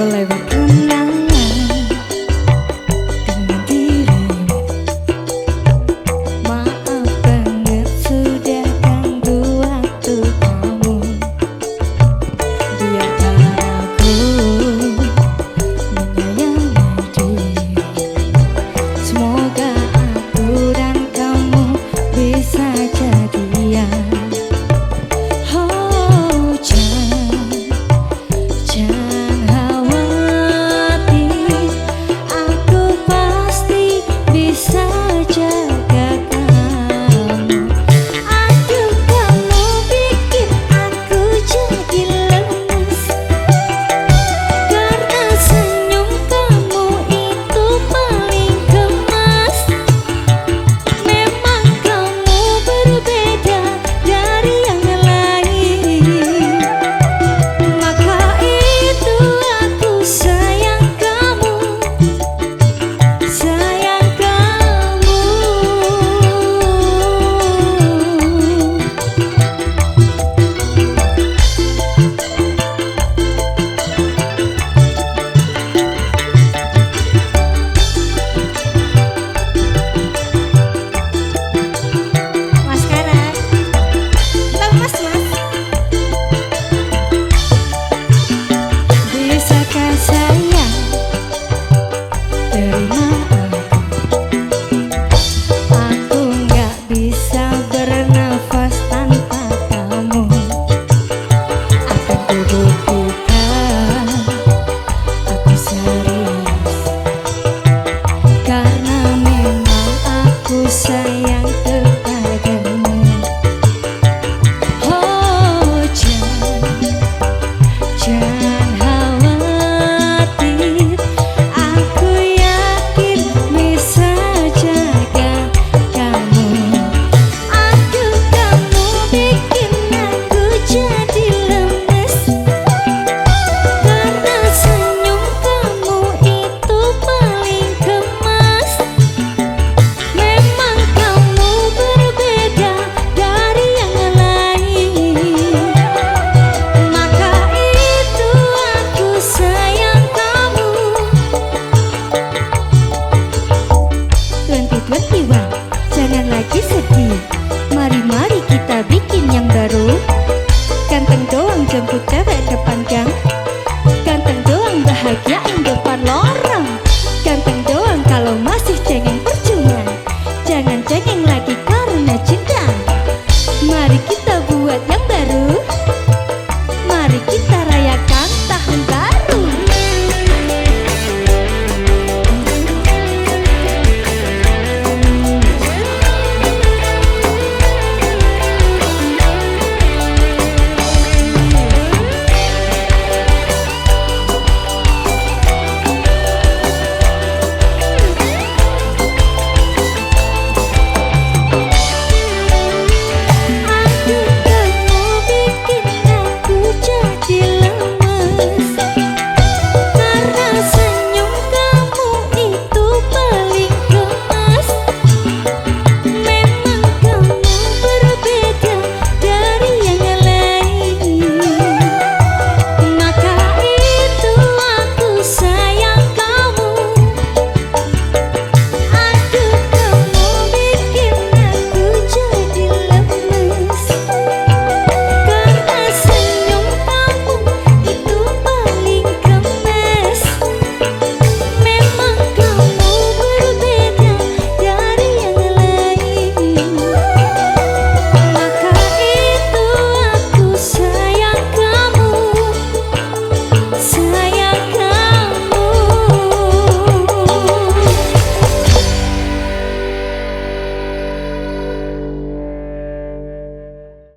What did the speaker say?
Travel Live. sayang